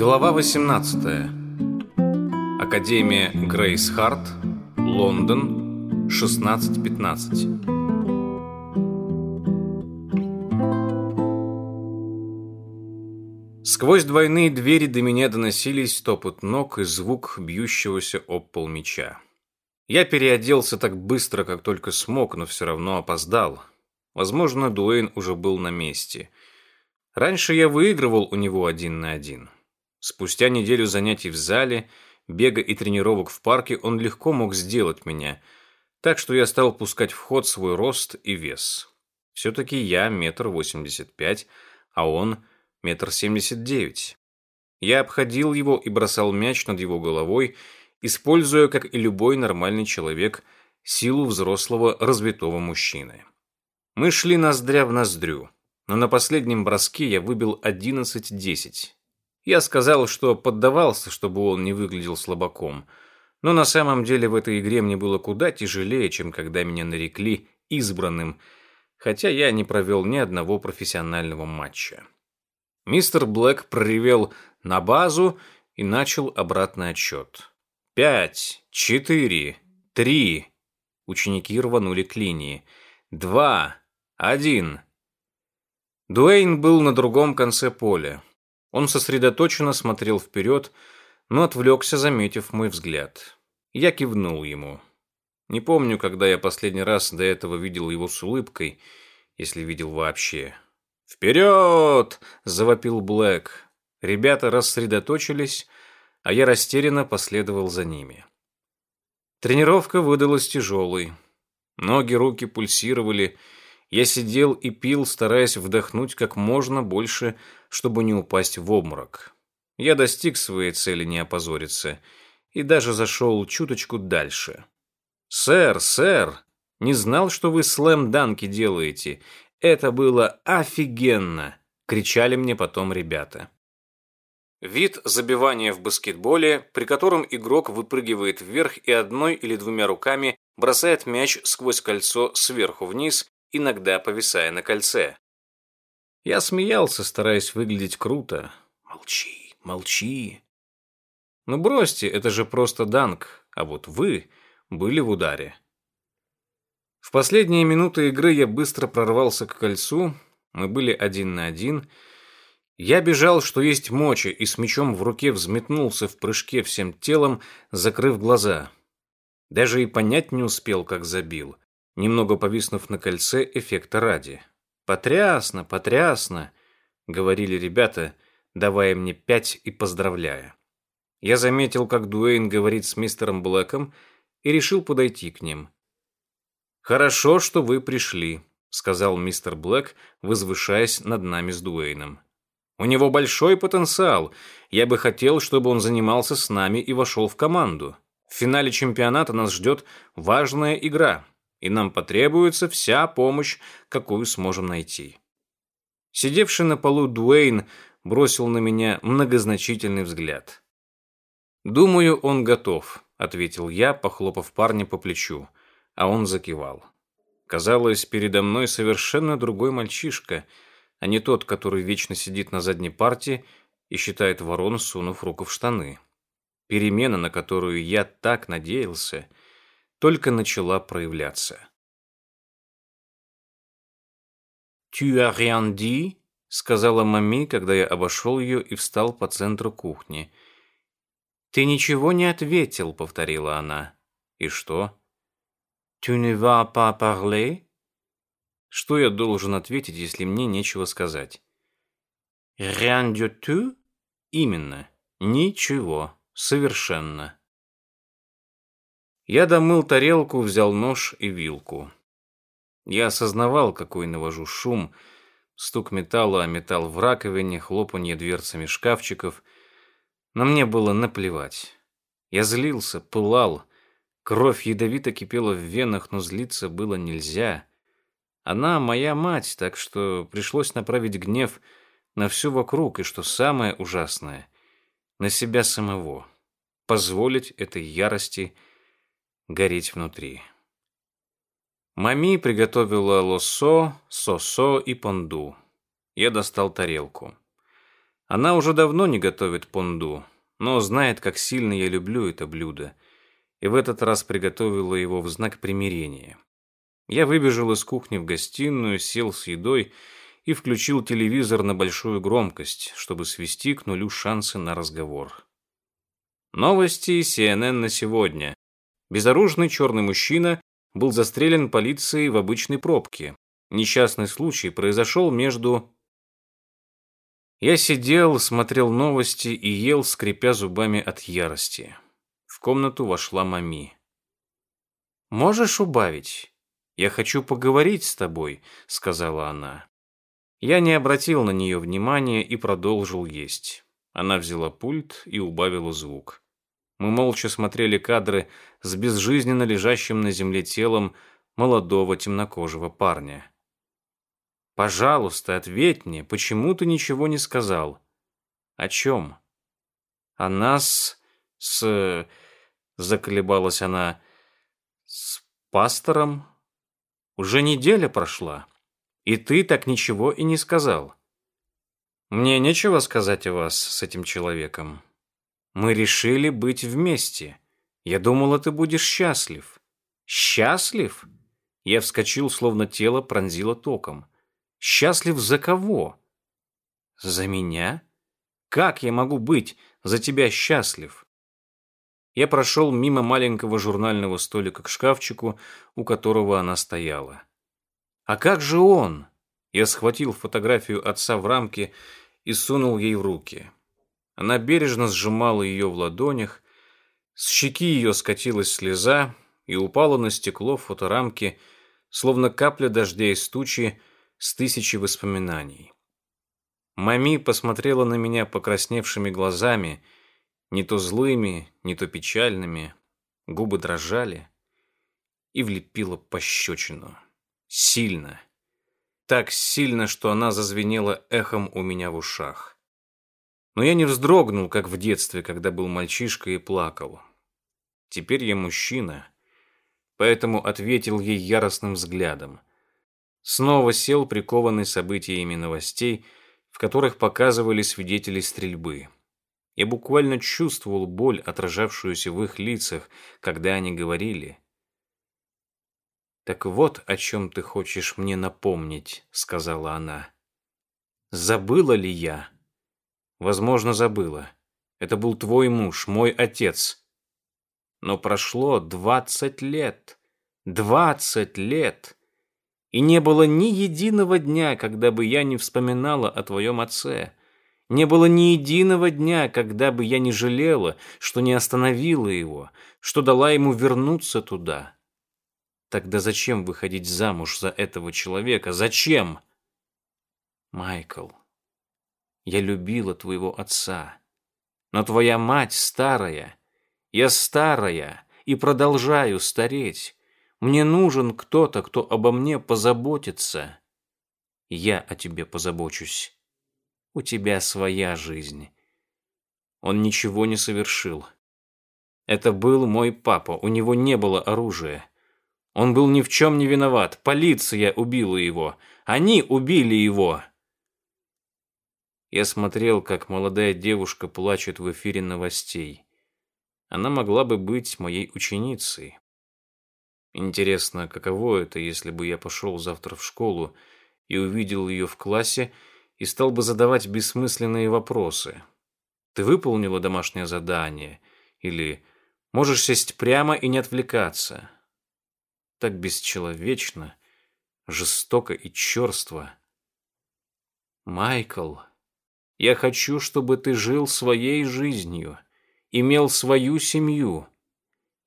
Глава 18. Академия Грейс Харт, Лондон, 1615. Сквозь двойные двери до меня доносились топот ног и звук бьющегося об пол меча. Я переоделся так быстро, как только смог, но все равно опоздал. Возможно, Дуэйн уже был на месте. Раньше я выигрывал у него один на один. Спустя неделю занятий в зале, бега и тренировок в парке он легко мог сделать меня, так что я стал пускать в ход свой рост и вес. Все-таки я метр восемьдесят пять, а он метр семьдесят девять. Я обходил его и бросал мяч над его головой, используя, как и любой нормальный человек, силу взрослого развитого мужчины. Мы шли ноздря в ноздрю, но на последнем броске я выбил одиннадцать-десять. Я сказал, что поддавался, чтобы он не выглядел слабаком, но на самом деле в этой игре мне было куда тяжелее, чем когда меня нарекли избранным, хотя я не провел ни одного профессионального матча. Мистер Блэк проревел на базу и начал обратный отсчет. Пять, четыре, три. Ученики рванули к линии. Два, один. Дуэйн был на другом конце поля. Он сосредоточенно смотрел вперед, но отвлекся, заметив мой взгляд. Я кивнул ему. Не помню, когда я последний раз до этого видел его с улыбкой, если видел вообще. «Вперед!» – завопил Блэк. Ребята рассредоточились, а я растерянно последовал за ними. Тренировка выдалась тяжелой. Ноги, руки пульсировали, я сидел и пил, стараясь вдохнуть как можно больше, чтобы не упасть в обморок. Я достиг своей цели не опозориться и даже зашел чуточку дальше. «Сэр, сэр, не знал, что вы слэм-данки делаете. Это было офигенно!» — кричали мне потом ребята. Вид забивания в баскетболе, при котором игрок выпрыгивает вверх и одной или двумя руками бросает мяч сквозь кольцо сверху вниз иногда повисая на кольце. Я смеялся, стараясь выглядеть круто. Молчи, молчи. Ну бросьте, это же просто данк, а вот вы были в ударе. В последние минуты игры я быстро прорвался к кольцу, мы были один на один. Я бежал, что есть мочи, и с мячом в руке взметнулся в прыжке всем телом, закрыв глаза. Даже и понять не успел, как забил немного повиснув на кольце эффекта ради. «Потрясно, потрясно!» — говорили ребята, давая мне пять и поздравляя. Я заметил, как Дуэйн говорит с мистером Блэком, и решил подойти к ним. «Хорошо, что вы пришли», — сказал мистер Блэк, возвышаясь над нами с Дуэйном. «У него большой потенциал. Я бы хотел, чтобы он занимался с нами и вошел в команду. В финале чемпионата нас ждет важная игра и нам потребуется вся помощь, какую сможем найти. Сидевший на полу Дуэйн бросил на меня многозначительный взгляд. «Думаю, он готов», — ответил я, похлопав парня по плечу, а он закивал. Казалось, передо мной совершенно другой мальчишка, а не тот, который вечно сидит на задней парте и считает ворон, сунув руку в штаны. Перемена, на которую я так надеялся — только начала проявляться. «Tu as rien dit?» — сказала маме, когда я обошел ее и встал по центру кухни. «Ты ничего не ответил», — повторила она. «И что?» «Tu ne vas pas parler?» Что я должен ответить, если мне нечего сказать? «Rien du tout?» Именно. Ничего. Совершенно. Я домыл тарелку, взял нож и вилку. Я осознавал, какой навожу шум, стук металла о металл в раковине, хлопанье дверцами шкафчиков, но мне было наплевать. Я злился, пылал, кровь ядовито кипела в венах, но злиться было нельзя. Она моя мать, так что пришлось направить гнев на все вокруг, и что самое ужасное, на себя самого. Позволить этой ярости – гореть внутри. Мами приготовила лосо, сосо и понду. Я достал тарелку. Она уже давно не готовит понду, но знает, как сильно я люблю это блюдо, и в этот раз приготовила его в знак примирения. Я выбежал из кухни в гостиную, сел с едой и включил телевизор на большую громкость, чтобы свести к нулю шансы на разговор. Новости CNN на сегодня. Безоружный черный мужчина был застрелен полицией в обычной пробке. Несчастный случай произошел между... Я сидел, смотрел новости и ел, скрипя зубами от ярости. В комнату вошла Мами. «Можешь убавить? Я хочу поговорить с тобой», — сказала она. Я не обратил на нее внимания и продолжил есть. Она взяла пульт и убавила звук. Мы молча смотрели кадры с безжизненно лежащим на земле телом молодого темнокожего парня. «Пожалуйста, ответь мне, почему ты ничего не сказал?» «О чем?» «О нас с...» — заколебалась она. «С пастором? Уже неделя прошла, и ты так ничего и не сказал. Мне нечего сказать о вас с этим человеком. Мы решили быть вместе. Я думала, ты будешь счастлив. Счастлив? Я вскочил, словно тело пронзило током. Счастлив за кого? За меня? Как я могу быть за тебя счастлив? Я прошел мимо маленького журнального столика к шкафчику, у которого она стояла. А как же он? Я схватил фотографию отца в рамке и сунул ей в руки. Она бережно сжимала ее в ладонях, с щеки ее скатилась слеза и упала на стекло фоторамки, словно капля дождя из тучи с тысячи воспоминаний. Мами посмотрела на меня покрасневшими глазами, не то злыми, не то печальными, губы дрожали и влепила пощечину. Сильно. Так сильно, что она зазвенела эхом у меня в ушах. Но я не вздрогнул, как в детстве, когда был мальчишкой и плакал. Теперь я мужчина, поэтому ответил ей яростным взглядом. Снова сел прикованный событиями новостей, в которых показывали свидетели стрельбы. Я буквально чувствовал боль, отражавшуюся в их лицах, когда они говорили. «Так вот, о чем ты хочешь мне напомнить», — сказала она. «Забыла ли я?» Возможно, забыла. Это был твой муж, мой отец. Но прошло двадцать лет. Двадцать лет. И не было ни единого дня, когда бы я не вспоминала о твоем отце. Не было ни единого дня, когда бы я не жалела, что не остановила его, что дала ему вернуться туда. Тогда зачем выходить замуж за этого человека? Зачем? Майкл, я любила твоего отца. Но твоя мать старая. Я старая и продолжаю стареть. Мне нужен кто-то, кто обо мне позаботится. Я о тебе позабочусь. У тебя своя жизнь. Он ничего не совершил. Это был мой папа, у него не было оружия. Он был ни в чем не виноват. Полиция убила его. Они убили его. Я смотрел, как молодая девушка плачет в эфире новостей. Она могла бы быть моей ученицей. Интересно, каково это, если бы я пошел завтра в школу и увидел ее в классе и стал бы задавать бессмысленные вопросы. Ты выполнила домашнее задание? Или можешь сесть прямо и не отвлекаться? Так бесчеловечно, жестоко и черство. Майкл... Я хочу, чтобы ты жил своей жизнью, имел свою семью.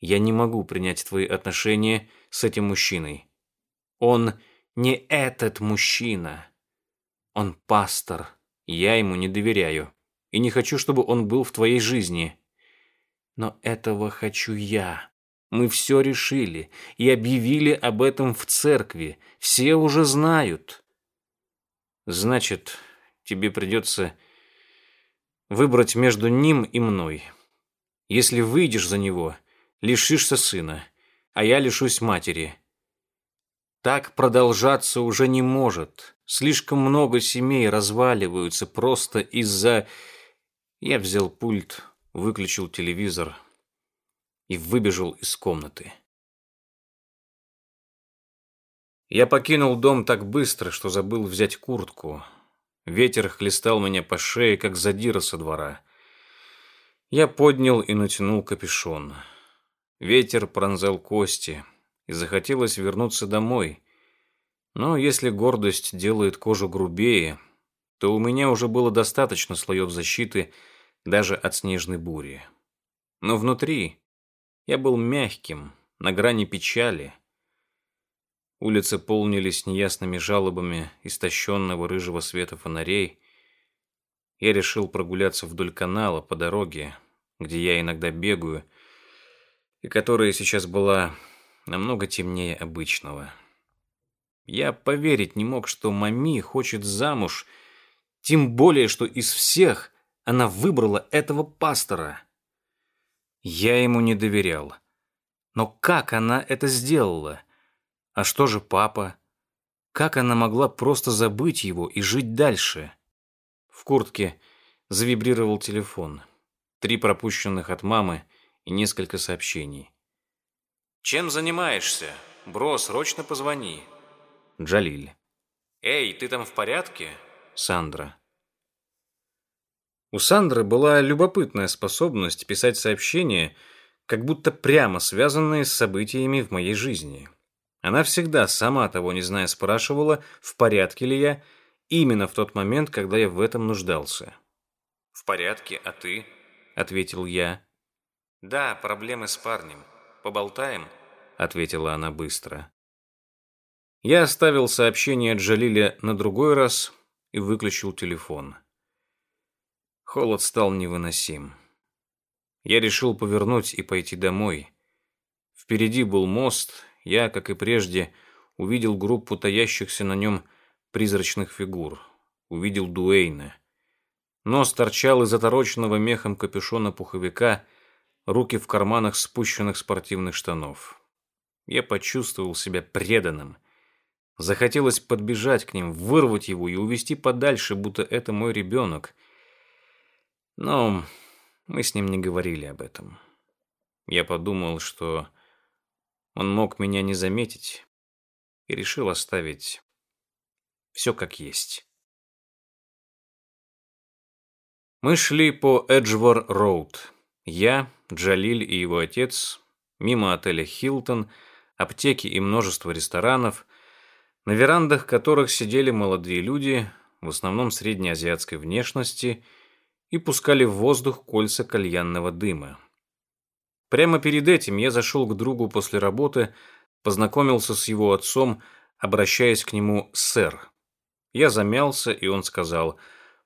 Я не могу принять твои отношения с этим мужчиной. Он не этот мужчина. Он пастор. Я ему не доверяю. И не хочу, чтобы он был в твоей жизни. Но этого хочу я. Мы все решили и объявили об этом в церкви. Все уже знают. Значит, тебе придется выбрать между ним и мной. Если выйдешь за него, лишишься сына, а я лишусь матери. Так продолжаться уже не может. Слишком много семей разваливаются просто из-за... Я взял пульт, выключил телевизор и выбежал из комнаты. Я покинул дом так быстро, что забыл взять куртку. Ветер хлестал меня по шее, как задира со двора. Я поднял и натянул капюшон. Ветер пронзал кости, и захотелось вернуться домой. Но если гордость делает кожу грубее, то у меня уже было достаточно слоев защиты даже от снежной бури. Но внутри я был мягким, на грани печали. Улицы полнились неясными жалобами истощенного рыжего света фонарей. Я решил прогуляться вдоль канала по дороге, где я иногда бегаю, и которая сейчас была намного темнее обычного. Я поверить не мог, что Мами хочет замуж, тем более, что из всех она выбрала этого пастора. Я ему не доверял. Но как она это сделала? А что же папа? Как она могла просто забыть его и жить дальше? В куртке завибрировал телефон. Три пропущенных от мамы и несколько сообщений. «Чем занимаешься? Бро, срочно позвони». Джалиль. «Эй, ты там в порядке?» Сандра. У Сандры была любопытная способность писать сообщения, как будто прямо связанные с событиями в моей жизни. Она всегда, сама того не зная, спрашивала, в порядке ли я, именно в тот момент, когда я в этом нуждался. «В порядке, а ты?» — ответил я. «Да, проблемы с парнем. Поболтаем?» — ответила она быстро. Я оставил сообщение Джалиле на другой раз и выключил телефон. Холод стал невыносим. Я решил повернуть и пойти домой. Впереди был мост, я, как и прежде, увидел группу таящихся на нем призрачных фигур. Увидел Дуэйна. Нос торчал из отороченного мехом капюшона пуховика, руки в карманах спущенных спортивных штанов. Я почувствовал себя преданным. Захотелось подбежать к ним, вырвать его и увести подальше, будто это мой ребенок. Но мы с ним не говорили об этом. Я подумал, что он мог меня не заметить, и решил оставить все как есть. Мы шли по Эджвор-Роуд. Я, Джалиль и его отец, мимо отеля «Хилтон», аптеки и множество ресторанов, на верандах которых сидели молодые люди, в основном среднеазиатской внешности, и пускали в воздух кольца кальянного дыма. Прямо перед этим я зашел к другу после работы, познакомился с его отцом, обращаясь к нему «сэр». Я замялся, и он сказал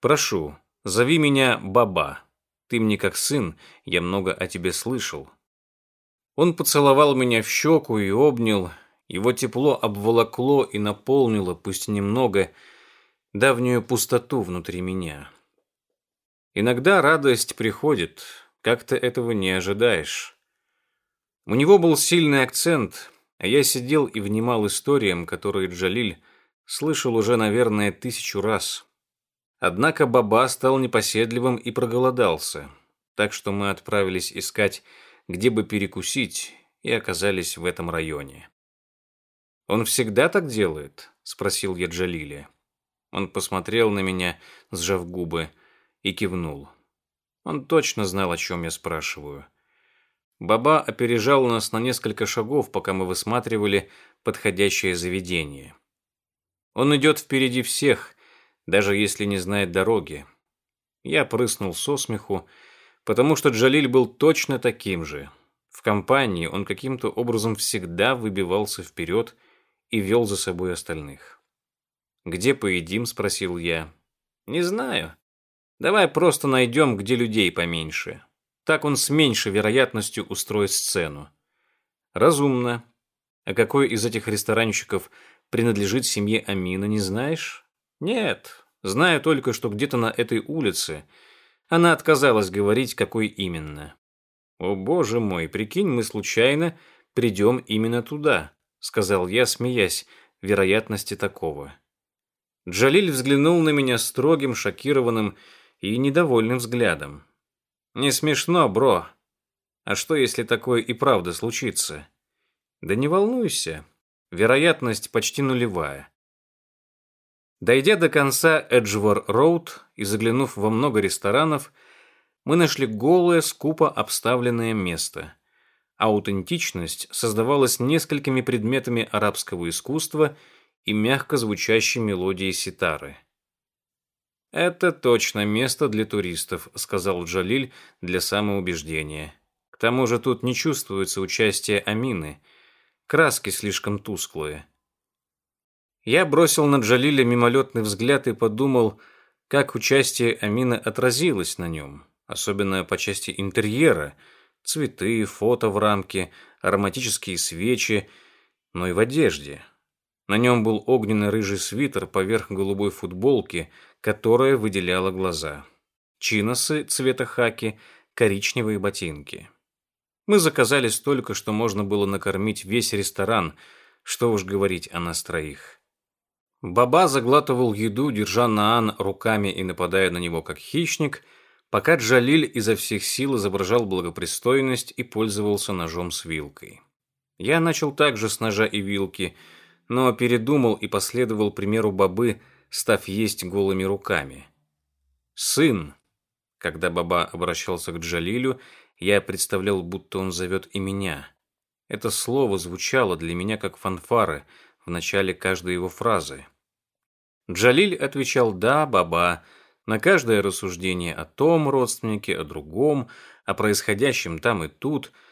«Прошу, Зови меня Баба. Ты мне как сын, я много о тебе слышал. Он поцеловал меня в щеку и обнял. Его тепло обволокло и наполнило, пусть немного, давнюю пустоту внутри меня. Иногда радость приходит, как ты этого не ожидаешь. У него был сильный акцент, а я сидел и внимал историям, которые Джалиль слышал уже, наверное, тысячу раз. Однако Баба стал непоседливым и проголодался, так что мы отправились искать, где бы перекусить, и оказались в этом районе. «Он всегда так делает?» – спросил я Джалиле. Он посмотрел на меня, сжав губы, и кивнул. Он точно знал, о чем я спрашиваю. Баба опережал нас на несколько шагов, пока мы высматривали подходящее заведение. Он идет впереди всех – даже если не знает дороги. Я прыснул со смеху, потому что Джалиль был точно таким же. В компании он каким-то образом всегда выбивался вперед и вел за собой остальных. «Где поедим?» – спросил я. «Не знаю. Давай просто найдем, где людей поменьше. Так он с меньшей вероятностью устроит сцену». «Разумно. А какой из этих ресторанчиков принадлежит семье Амина, не знаешь?» Нет, знаю только, что где-то на этой улице она отказалась говорить, какой именно. О, боже мой, прикинь, мы случайно придем именно туда, сказал я, смеясь, вероятности такого. Джалиль взглянул на меня строгим, шокированным и недовольным взглядом. «Не смешно, бро. А что, если такое и правда случится?» «Да не волнуйся. Вероятность почти нулевая». Дойдя до конца Эджвор-Роуд и заглянув во много ресторанов, мы нашли голое, скупо обставленное место. Аутентичность создавалась несколькими предметами арабского искусства – и мягко звучащей мелодией ситары. «Это точно место для туристов», — сказал Джалиль для самоубеждения. «К тому же тут не чувствуется участие Амины. Краски слишком тусклые». Я бросил на Джалиля мимолетный взгляд и подумал, как участие Амины отразилось на нем, особенно по части интерьера, цветы, фото в рамке, ароматические свечи, но и в одежде. На нем был огненно-рыжий свитер поверх голубой футболки, которая выделяла глаза. Чиносы цвета хаки, коричневые ботинки. Мы заказали столько, что можно было накормить весь ресторан, что уж говорить о нас троих. Баба заглатывал еду, держа Наан руками и нападая на него как хищник, пока Джалиль изо всех сил изображал благопристойность и пользовался ножом с вилкой. Я начал также с ножа и вилки – но передумал и последовал примеру бабы, став есть голыми руками. «Сын!» Когда баба обращался к Джалилю, я представлял, будто он зовет и меня. Это слово звучало для меня как фанфары в начале каждой его фразы. Джалиль отвечал «да, баба», на каждое рассуждение о том родственнике, о другом, о происходящем там и тут –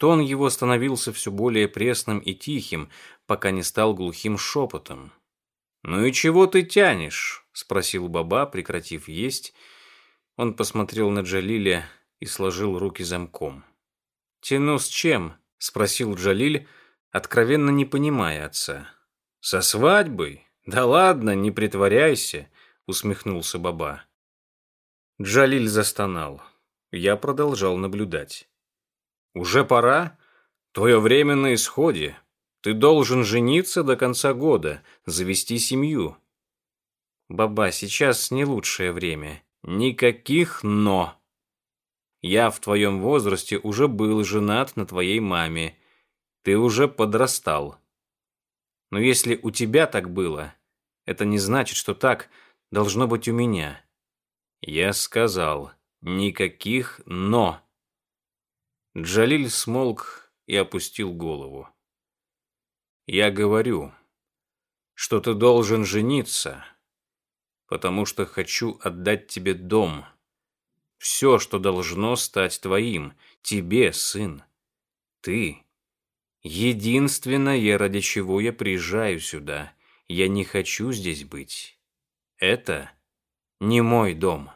Тон его становился все более пресным и тихим, пока не стал глухим шепотом. «Ну и чего ты тянешь?» — спросил Баба, прекратив есть. Он посмотрел на Джалиля и сложил руки замком. «Тяну с чем?» — спросил Джалиль, откровенно не понимая отца. «Со свадьбой? Да ладно, не притворяйся», — усмехнулся Баба. Джалиль застонал. Я продолжал наблюдать. Уже пора? Твое время на исходе. Ты должен жениться до конца года, завести семью. Баба, сейчас не лучшее время. Никаких «но». Я в твоем возрасте уже был женат на твоей маме. Ты уже подрастал. Но если у тебя так было, это не значит, что так должно быть у меня. Я сказал, никаких «но». Джалиль смолк и опустил голову. «Я говорю, что ты должен жениться, потому что хочу отдать тебе дом. Все, что должно стать твоим, тебе, сын. Ты — единственное, ради чего я приезжаю сюда. Я не хочу здесь быть. Это не мой дом».